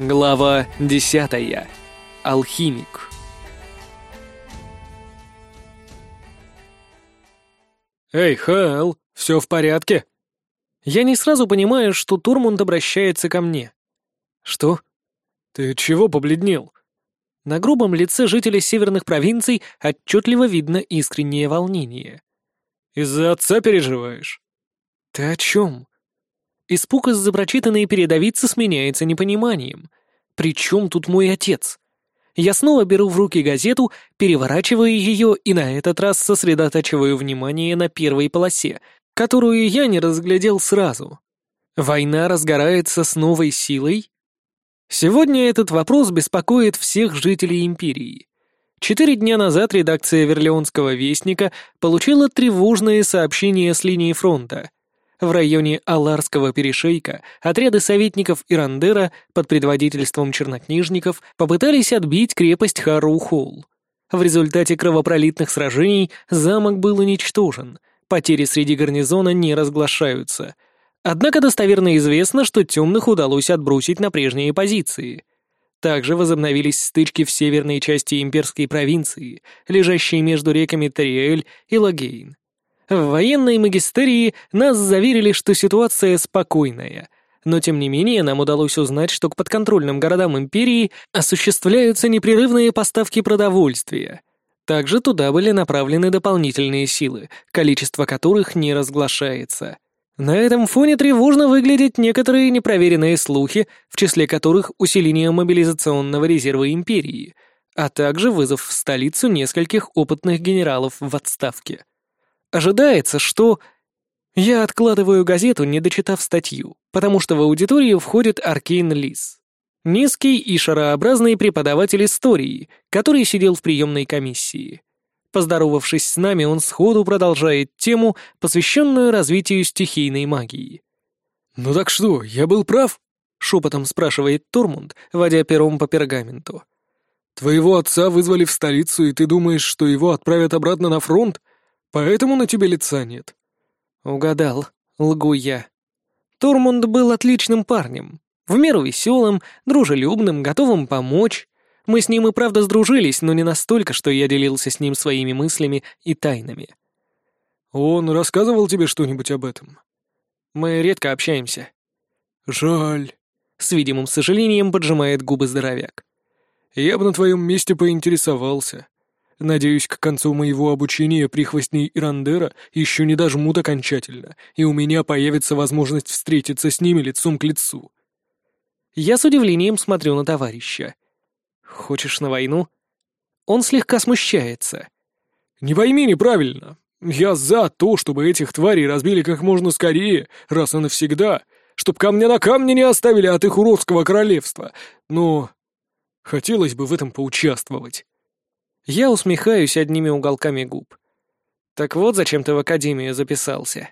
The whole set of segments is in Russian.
Глава десятая. Алхимик. «Эй, Хэл, все в порядке?» Я не сразу понимаю, что Турмунд обращается ко мне. «Что? Ты чего побледнел?» На грубом лице жителя северных провинций отчетливо видно искреннее волнение. «Из-за отца переживаешь?» «Ты о чем?» Испуг из-за прочитанной передовицы сменяется непониманием. «При чем тут мой отец?» Я снова беру в руки газету, переворачиваю ее и на этот раз сосредотачиваю внимание на первой полосе, которую я не разглядел сразу. Война разгорается с новой силой? Сегодня этот вопрос беспокоит всех жителей Империи. Четыре дня назад редакция Верлеонского вестника получила тревожное сообщение с линии фронта — в районе Аларского перешейка отряды советников Ирандера под предводительством чернокнижников попытались отбить крепость Харухол. В результате кровопролитных сражений замок был уничтожен, потери среди гарнизона не разглашаются. Однако достоверно известно, что темных удалось отбросить на прежние позиции. Также возобновились стычки в северной части имперской провинции, лежащей между реками Тариэль и Лагейн. В военной магистерии нас заверили, что ситуация спокойная, но тем не менее нам удалось узнать, что к подконтрольным городам империи осуществляются непрерывные поставки продовольствия. Также туда были направлены дополнительные силы, количество которых не разглашается. На этом фоне тревожно выглядят некоторые непроверенные слухи, в числе которых усиление мобилизационного резерва империи, а также вызов в столицу нескольких опытных генералов в отставке. Ожидается, что... Я откладываю газету, не дочитав статью, потому что в аудиторию входит Аркейн Лис. Низкий и шарообразный преподаватель истории, который сидел в приемной комиссии. Поздоровавшись с нами, он сходу продолжает тему, посвященную развитию стихийной магии. «Ну так что, я был прав?» — шепотом спрашивает Турмунд, водя пером по пергаменту. «Твоего отца вызвали в столицу, и ты думаешь, что его отправят обратно на фронт? Поэтому на тебе лица нет». «Угадал. Лгу я. Тормунд был отличным парнем. В меру веселым, дружелюбным, готовым помочь. Мы с ним и правда сдружились, но не настолько, что я делился с ним своими мыслями и тайнами». «Он рассказывал тебе что-нибудь об этом?» «Мы редко общаемся». «Жаль», — с видимым сожалением поджимает губы здоровяк. «Я бы на твоем месте поинтересовался. Надеюсь, к концу моего обучения прихвостней Ирандера еще не дожмут окончательно, и у меня появится возможность встретиться с ними лицом к лицу. Я с удивлением смотрю на товарища. «Хочешь на войну?» Он слегка смущается. «Не пойми неправильно. Я за то, чтобы этих тварей разбили как можно скорее, раз и навсегда, чтоб камня на камне не оставили от их уродского королевства. Но хотелось бы в этом поучаствовать». Я усмехаюсь одними уголками губ. «Так вот, зачем ты в академию записался?»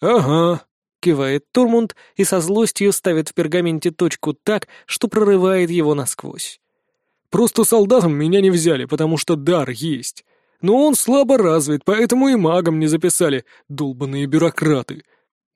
«Ага», — кивает Турмунд и со злостью ставит в пергаменте точку так, что прорывает его насквозь. «Просто солдатом меня не взяли, потому что дар есть. Но он слабо развит, поэтому и магом не записали, долбанные бюрократы.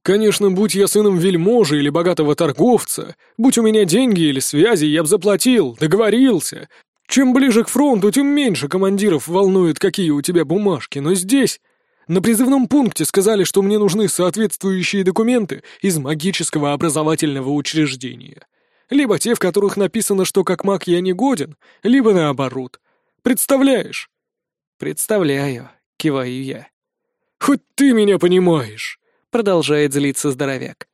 Конечно, будь я сыном вельможи или богатого торговца, будь у меня деньги или связи, я б заплатил, договорился, чем ближе к фронту, тем меньше командиров волнует, какие у тебя бумажки, но здесь... На призывном пункте сказали, что мне нужны соответствующие документы из магического образовательного учреждения. Либо те, в которых написано, что как маг я не годен, либо наоборот. Представляешь? Представляю, киваю я. Хоть ты меня понимаешь, продолжает злиться здоровяк.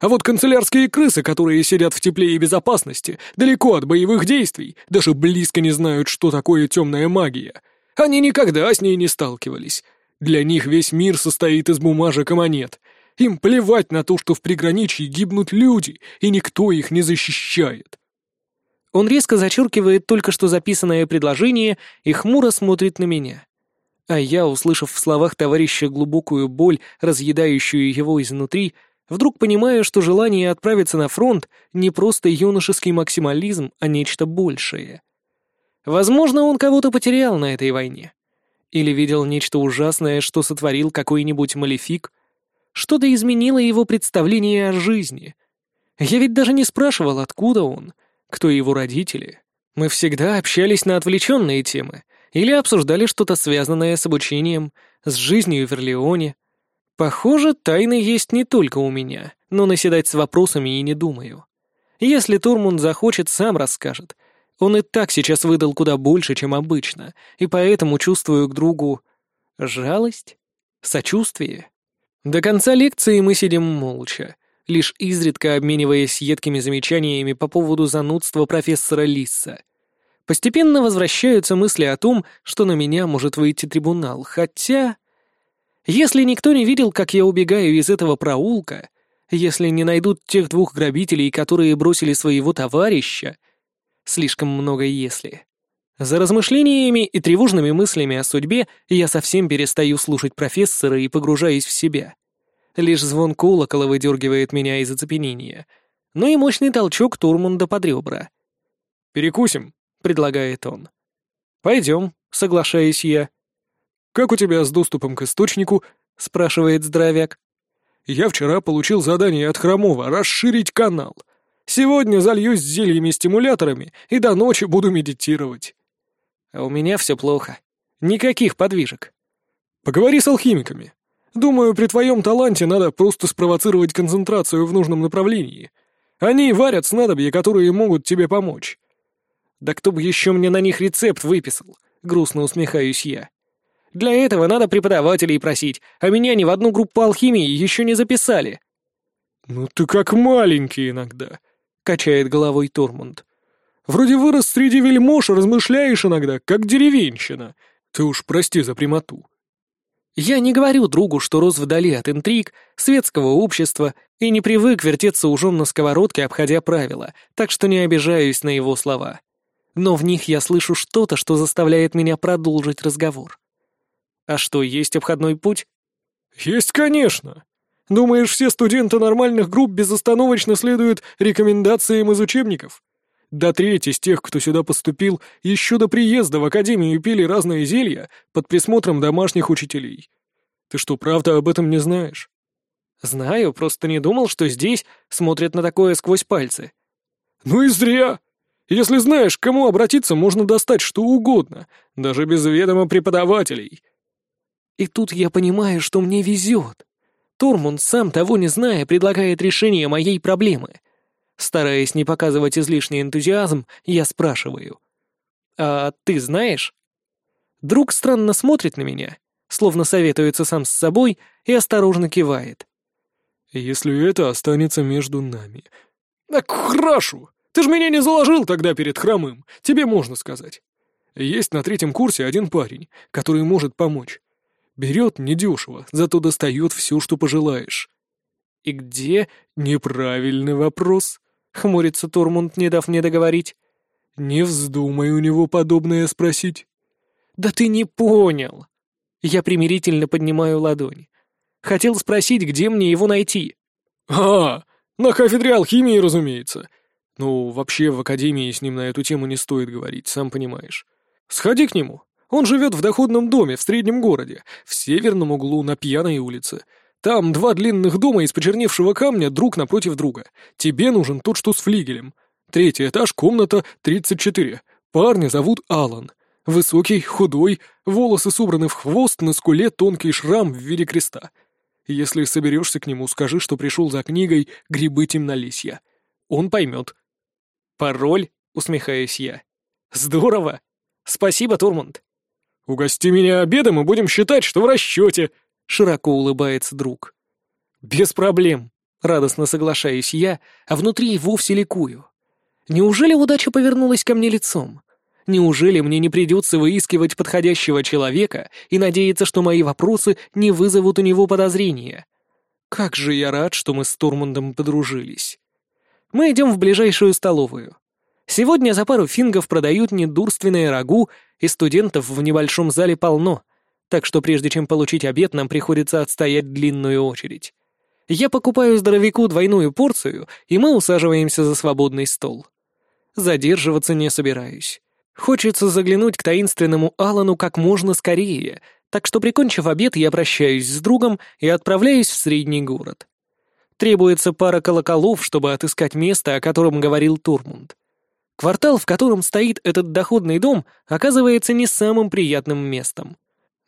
А вот канцелярские крысы, которые сидят в тепле и безопасности, далеко от боевых действий, даже близко не знают, что такое темная магия. Они никогда с ней не сталкивались. Для них весь мир состоит из бумажек и монет. Им плевать на то, что в приграничье гибнут люди, и никто их не защищает. Он резко зачеркивает только что записанное предложение и хмуро смотрит на меня. А я, услышав в словах товарища глубокую боль, разъедающую его изнутри, — Вдруг понимаю, что желание отправиться на фронт не просто юношеский максимализм, а нечто большее. Возможно, он кого-то потерял на этой войне. Или видел нечто ужасное, что сотворил какой-нибудь малефик. Что-то изменило его представление о жизни. Я ведь даже не спрашивал, откуда он. кто его родители. Мы всегда общались на отвлеченные темы или обсуждали что-то связанное с обучением, с жизнью в Верлеоне. Похоже, тайны есть не только у меня, но наседать с вопросами и не думаю. Если Турмунд захочет, сам расскажет. Он и так сейчас выдал куда больше, чем обычно, и поэтому чувствую к другу жалость, сочувствие. До конца лекции мы сидим молча, лишь изредка обмениваясь едкими замечаниями по поводу занудства профессора Лисса. Постепенно возвращаются мысли о том, что на меня может выйти трибунал, хотя... Если никто не видел, как я убегаю из этого проулка, если не найдут тех двух грабителей, которые бросили своего товарища. Слишком много «если». За размышлениями и тревожными мыслями о судьбе я совсем перестаю слушать профессора и погружаюсь в себя. Лишь звон колокола выдергивает меня из оцепенения. Ну и мощный толчок Турмунда под ребра. «Перекусим», — предлагает он. «Пойдем», — соглашаюсь я. «Как у тебя с доступом к источнику?» — спрашивает здоровяк. Я вчера получил задание от Хромова расширить канал. Сегодня зальюсь зельями-стимуляторами и до ночи буду медитировать. А у меня все плохо. Никаких подвижек. Поговори с алхимиками. Думаю, при твоем таланте надо просто спровоцировать концентрацию в нужном направлении. Они варят снадобья, которые могут тебе помочь. Да кто бы еще мне на них рецепт выписал? Грустно усмехаюсь я. Для этого надо преподавателей просить, а меня ни в одну группу алхимии еще не записали». «Ну ты как маленький иногда», — качает головой Тормунд. «Вроде вырос среди вельмож, размышляешь иногда, как деревенщина. Ты уж прости за прямоту». Я не говорю другу, что рос вдали от интриг, светского общества и не привык вертеться ужом на сковородке, обходя правила, так что не обижаюсь на его слова. Но в них я слышу что-то, что заставляет меня продолжить разговор. А что, есть обходной путь? Есть, конечно. Думаешь, все студенты нормальных групп безостановочно следуют рекомендациям из учебников? До треть из тех, кто сюда поступил, еще до приезда в академию пили разные зелья под присмотром домашних учителей. Ты что, правда об этом не знаешь? Знаю, просто не думал, что здесь смотрят на такое сквозь пальцы. Ну и зря. Если знаешь, к кому обратиться, можно достать что угодно, даже без ведома преподавателей. И тут я понимаю, что мне везет. Турмунд, сам того не зная, предлагает решение моей проблемы. Стараясь не показывать излишний энтузиазм, я спрашиваю. «А ты знаешь?» Друг странно смотрит на меня, словно советуется сам с собой и осторожно кивает. «Если это останется между нами...» «Так хорошо! Ты ж меня не заложил тогда перед хромым, тебе можно сказать. Есть на третьем курсе один парень, который может помочь. Берет недешево, зато достает все, что пожелаешь. И где? Неправильный вопрос. Хмурится Турмунд, не дав мне договорить. Не вздумай у него подобное спросить. Да ты не понял. Я примирительно поднимаю ладонь. Хотел спросить, где мне его найти. А, на кафедре алхимии, разумеется. Ну, вообще в академии с ним на эту тему не стоит говорить, сам понимаешь. Сходи к нему, он живет в доходном доме в среднем городе, в северном углу на пьяной улице. Там два длинных дома из почерневшего камня друг напротив друга. Тебе нужен тот, что с флигелем. Третий этаж, комната 34. Парня зовут Алан. Высокий, худой, волосы собраны в хвост, на скуле тонкий шрам в виде креста. Если соберешься к нему, скажи, что пришел за книгой «Грибы темнолисья». Он поймет. «Пароль?» — усмехаюсь я. «Здорово! Спасибо, Турмунд!» «Угости меня обедом и будем считать, что в расчете», — широко улыбается друг. «Без проблем», — радостно соглашаюсь я, а внутри вовсе ликую. Неужели удача повернулась ко мне лицом? Неужели мне не придется выискивать подходящего человека и надеяться, что мои вопросы не вызовут у него подозрения? Как же я рад, что мы с Турмундом подружились. Мы идем в ближайшую столовую. Сегодня за пару фингов продают недурственное рагу, и студентов в небольшом зале полно, так что прежде чем получить обед, нам приходится отстоять длинную очередь. Я покупаю здоровяку двойную порцию, и мы усаживаемся за свободный стол. Задерживаться не собираюсь. Хочется заглянуть к таинственному Алану как можно скорее, так что, прикончив обед, я прощаюсь с другом и отправляюсь в средний город. Требуется пара колоколов, чтобы отыскать место, о котором говорил Турмунд. Квартал, в котором стоит этот доходный дом, оказывается не самым приятным местом.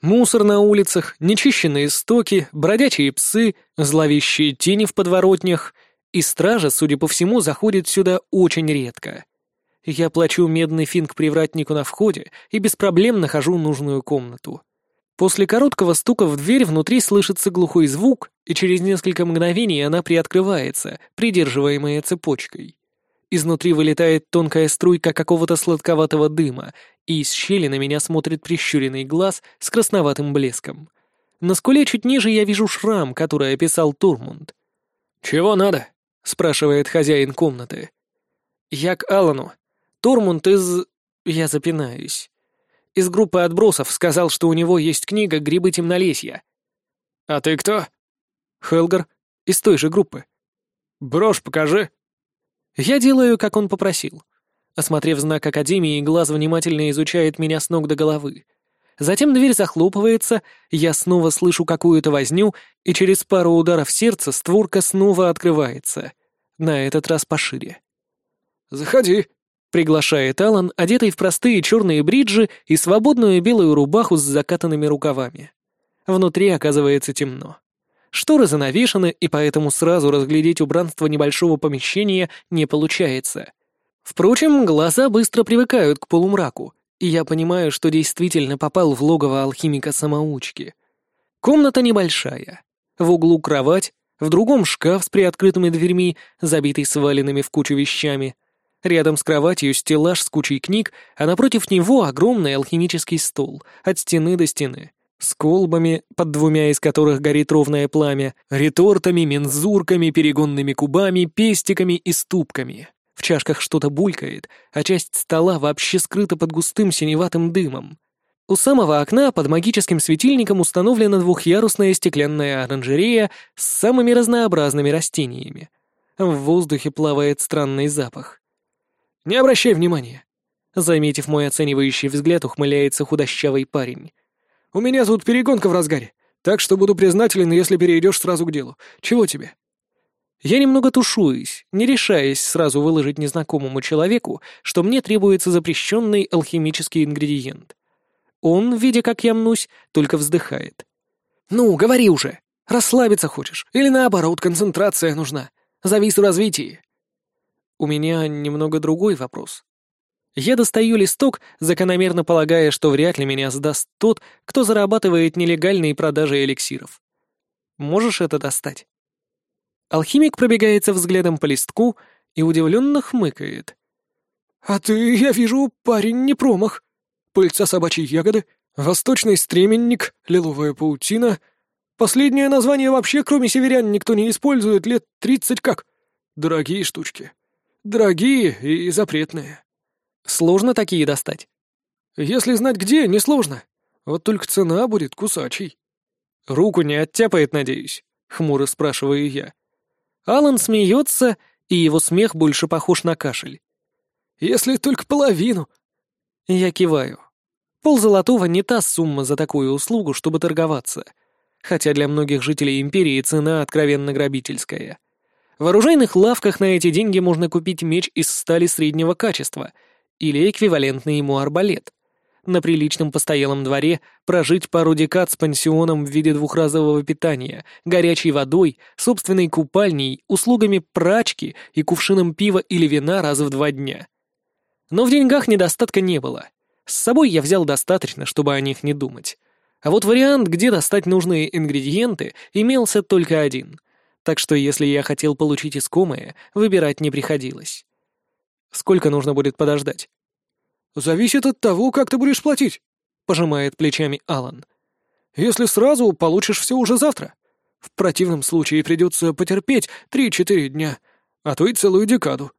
Мусор на улицах, нечищенные стоки, бродячие псы, зловещие тени в подворотнях, и стража, судя по всему, заходит сюда очень редко. Я плачу медный финг привратнику на входе и без проблем нахожу нужную комнату. После короткого стука в дверь внутри слышится глухой звук, и через несколько мгновений она приоткрывается, придерживаемая цепочкой. Изнутри вылетает тонкая струйка какого-то сладковатого дыма, и из щели на меня смотрит прищуренный глаз с красноватым блеском. На скуле чуть ниже я вижу шрам, который описал Турмунд. «Чего надо?» — спрашивает хозяин комнаты. «Я к Аллану. Турмунд из...» Я запинаюсь. Из группы отбросов сказал, что у него есть книга «Грибы темнолесья». «А ты кто?» «Хелгар. Из той же группы». «Брошь покажи». Я делаю, как он попросил. Осмотрев знак Академии, глаз внимательно изучает меня с ног до головы. Затем дверь захлопывается, я снова слышу какую-то возню, и через пару ударов сердца створка снова открывается. На этот раз пошире. «Заходи», — приглашает Алан, одетый в простые черные бриджи и свободную белую рубаху с закатанными рукавами. Внутри оказывается темно. Шторы занавешены, и поэтому сразу разглядеть убранство небольшого помещения не получается. Впрочем, глаза быстро привыкают к полумраку, и я понимаю, что действительно попал в логово алхимика-самоучки. Комната небольшая. В углу кровать, в другом шкаф с приоткрытыми дверьми, забитый сваленными в кучу вещами. Рядом с кроватью стеллаж с кучей книг, а напротив него огромный алхимический стол, от стены до стены с колбами, под двумя из которых горит ровное пламя, ретортами, мензурками, перегонными кубами, пестиками и ступками. В чашках что-то булькает, а часть стола вообще скрыта под густым синеватым дымом. У самого окна под магическим светильником установлена двухъярусная стеклянная оранжерея с самыми разнообразными растениями. В воздухе плавает странный запах. «Не обращай внимания!» Заметив мой оценивающий взгляд, ухмыляется худощавый парень. У меня тут перегонка в разгаре, так что буду признателен, если перейдешь сразу к делу. Чего тебе?» Я немного тушуюсь, не решаясь сразу выложить незнакомому человеку, что мне требуется запрещенный алхимический ингредиент. Он, видя, как я мнусь, только вздыхает. «Ну, говори уже. Расслабиться хочешь? Или наоборот, концентрация нужна? Завис в развитии?» У меня немного другой вопрос. Я достаю листок, закономерно полагая, что вряд ли меня сдаст тот, кто зарабатывает нелегальные продажи эликсиров. Можешь это достать? Алхимик пробегается взглядом по листку и удивленно хмыкает. «А ты, я вижу, парень не промах. Пыльца собачьей ягоды, восточный стременник, лиловая паутина. Последнее название вообще, кроме северян, никто не использует лет тридцать как. Дорогие штучки. Дорогие и запретные. Сложно такие достать? Если знать где, несложно. Вот только цена будет кусачей. Руку не оттяпает, надеюсь? Хмуро спрашиваю я. Алан смеется, и его смех больше похож на кашель. Если только половину. Я киваю. Пол золотого не та сумма за такую услугу, чтобы торговаться. Хотя для многих жителей империи цена откровенно грабительская. В оружейных лавках на эти деньги можно купить меч из стали среднего качества — или эквивалентный ему арбалет. На приличном постоялом дворе прожить пару декад с пансионом в виде двухразового питания, горячей водой, собственной купальней, услугами прачки и кувшином пива или вина раз в два дня. Но в деньгах недостатка не было. С собой я взял достаточно, чтобы о них не думать. А вот вариант, где достать нужные ингредиенты, имелся только один. Так что если я хотел получить искомое, выбирать не приходилось. Сколько нужно будет подождать? Зависит от того, как ты будешь платить, пожимает плечами Алан. Если сразу, получишь все уже завтра. В противном случае придется потерпеть три-четыре дня, а то и целую декаду.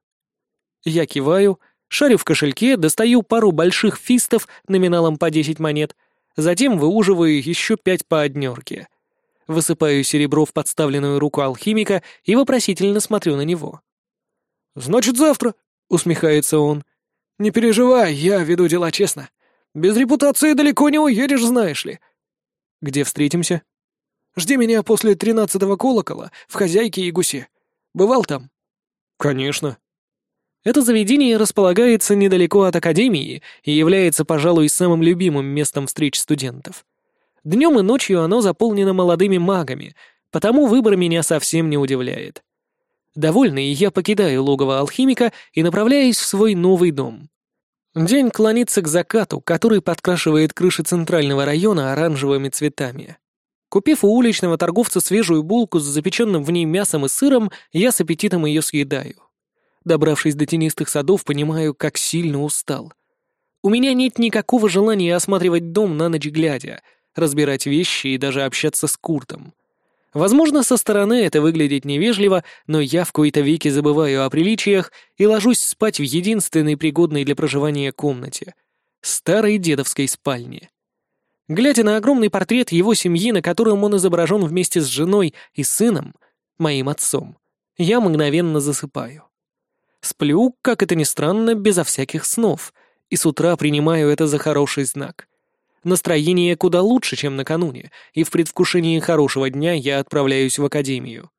Я киваю, шарю в кошельке, достаю пару больших фистов номиналом по десять монет, затем выуживаю еще пять по однерке. Высыпаю серебро в подставленную руку алхимика и вопросительно смотрю на него. «Значит, завтра», усмехается он. «Не переживай, я веду дела честно. Без репутации далеко не уедешь, знаешь ли». «Где встретимся?» «Жди меня после тринадцатого колокола в «Хозяйке и гусе». Бывал там?» «Конечно». Это заведение располагается недалеко от академии и является, пожалуй, самым любимым местом встреч студентов. Днем и ночью оно заполнено молодыми магами, потому выбор меня совсем не удивляет. Довольный, я покидаю логово алхимика и направляюсь в свой новый дом. День клонится к закату, который подкрашивает крыши центрального района оранжевыми цветами. Купив у уличного торговца свежую булку с запеченным в ней мясом и сыром, я с аппетитом ее съедаю. Добравшись до тенистых садов, понимаю, как сильно устал. У меня нет никакого желания осматривать дом на ночь глядя, разбирать вещи и даже общаться с Куртом. Возможно, со стороны это выглядит невежливо, но я в кои-то веки забываю о приличиях и ложусь спать в единственной пригодной для проживания комнате — старой дедовской спальне. Глядя на огромный портрет его семьи, на котором он изображен вместе с женой и сыном, моим отцом, я мгновенно засыпаю. Сплю, как это ни странно, безо всяких снов, и с утра принимаю это за хороший знак. Настроение куда лучше, чем накануне, и в предвкушении хорошего дня я отправляюсь в академию.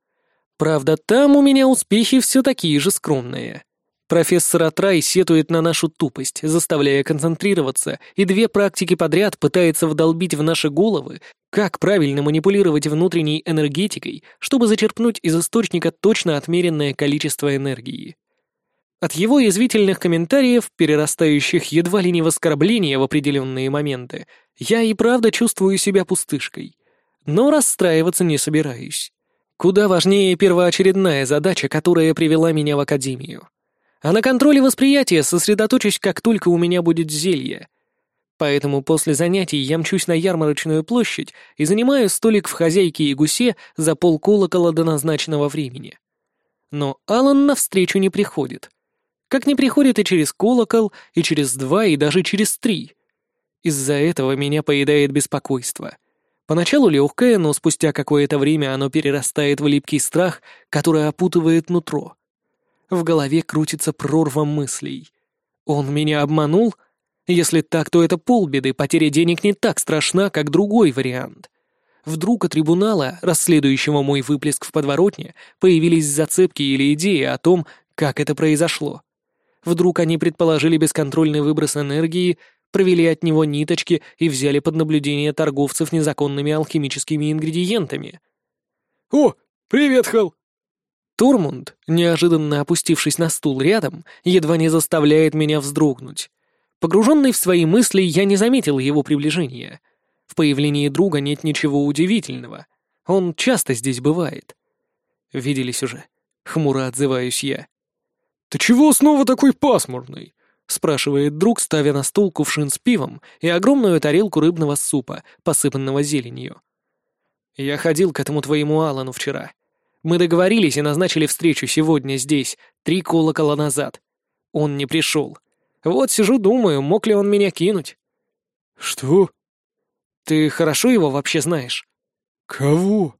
Правда, там у меня успехи все такие же скромные. Профессор Атрай сетует на нашу тупость, заставляя концентрироваться, и две практики подряд пытается вдолбить в наши головы, как правильно манипулировать внутренней энергетикой, чтобы зачерпнуть из источника точно отмеренное количество энергии. От его язвительных комментариев, перерастающих едва ли не в оскорбления в определенные моменты, я и правда чувствую себя пустышкой. Но расстраиваться не собираюсь. Куда важнее первоочередная задача, которая привела меня в академию. А на контроле восприятия сосредоточусь, как только у меня будет зелье. Поэтому после занятий я мчусь на ярмарочную площадь и занимаю столик в хозяйке и гусе за полколокола до назначенного времени. Но Алан навстречу не приходит. Как не приходит и через колокол, и через два, и даже через три. Из-за этого меня поедает беспокойство. Поначалу легкое, но спустя какое-то время оно перерастает в липкий страх, который опутывает нутро. В голове крутится прорва мыслей. Он меня обманул? Если так, то это полбеды, потеря денег не так страшна, как другой вариант. Вдруг у трибунала, расследующего мой выплеск в подворотне, появились зацепки или идеи о том, как это произошло. Вдруг они предположили бесконтрольный выброс энергии, провели от него ниточки и взяли под наблюдение торговцев незаконными алхимическими ингредиентами. «О, привет, Хэл!» Турмунд, неожиданно опустившись на стул рядом, едва не заставляет меня вздрогнуть. Погруженный в свои мысли, я не заметил его приближения. В появлении друга нет ничего удивительного. Он часто здесь бывает. Виделись уже. Хмуро отзываюсь я. «Ты чего снова такой пасмурный?» — спрашивает друг, ставя на стол кувшин с пивом и огромную тарелку рыбного супа, посыпанного зеленью. «Я ходил к этому твоему Алану вчера. Мы договорились и назначили встречу сегодня здесь, три колокола назад. Он не пришел. Вот сижу, думаю, мог ли он меня кинуть». «Что?» «Ты хорошо его вообще знаешь?» «Кого?»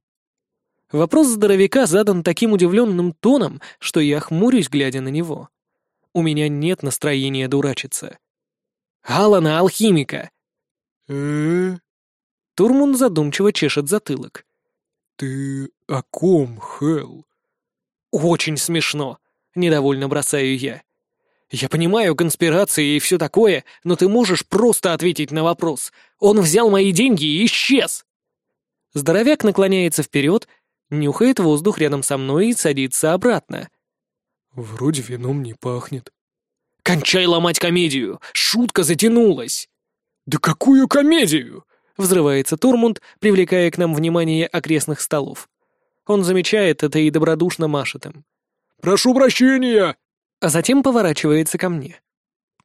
Вопрос здоровяка задан таким удивленным тоном, что я хмурюсь, глядя на него. У меня нет настроения дурачиться. «Алана, алхимика!» э Турмун задумчиво чешет затылок. «Ты о ком, Хелл?» «Очень смешно», — недовольно бросаю я. «Я понимаю конспирации и все такое, но ты можешь просто ответить на вопрос. Он взял мои деньги и исчез!» Здоровяк наклоняется вперед нюхает воздух рядом со мной и садится обратно. «Вроде вином не пахнет». «Кончай ломать комедию! Шутка затянулась!» «Да какую комедию?» — взрывается Турмунд, привлекая к нам внимание окрестных столов. Он замечает это и добродушно машет им. «Прошу прощения!» А затем поворачивается ко мне.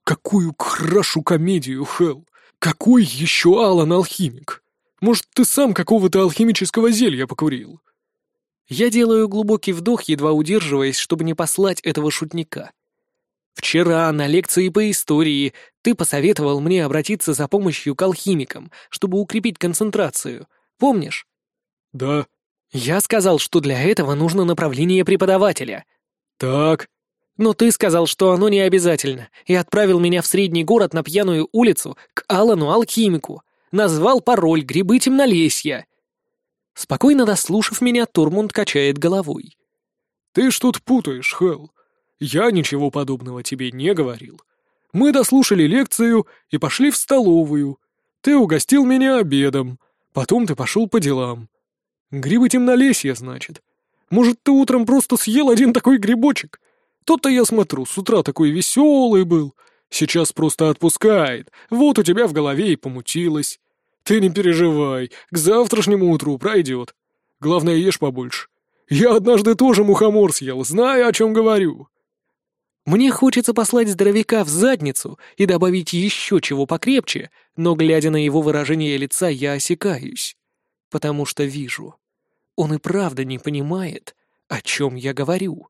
«Какую крашу комедию, Хелл? Какой еще Алан-алхимик? Может, ты сам какого-то алхимического зелья покурил?» Я делаю глубокий вдох, едва удерживаясь, чтобы не послать этого шутника. Вчера на лекции по истории ты посоветовал мне обратиться за помощью к алхимикам, чтобы укрепить концентрацию. Помнишь? Да. Я сказал, что для этого нужно направление преподавателя. Так. Но ты сказал, что оно не обязательно, и отправил меня в средний город на пьяную улицу к Алану-алхимику. Назвал пароль «Грибы темнолесья». Спокойно дослушав меня, Турмунд качает головой. «Ты что-то путаешь, Хелл. Я ничего подобного тебе не говорил. Мы дослушали лекцию и пошли в столовую. Ты угостил меня обедом, потом ты пошел по делам. Грибы темнолесья, значит. Может, ты утром просто съел один такой грибочек? Тот-то я смотрю, с утра такой веселый был. Сейчас просто отпускает. Вот у тебя в голове и помутилось. Ты не переживай, к завтрашнему утру пройдет. Главное, ешь побольше. Я однажды тоже мухомор съел, знаю, о чем говорю. Мне хочется послать здоровяка в задницу и добавить еще чего покрепче, но, глядя на его выражение лица, я осекаюсь. Потому что вижу. Он и правда не понимает, о чем я говорю.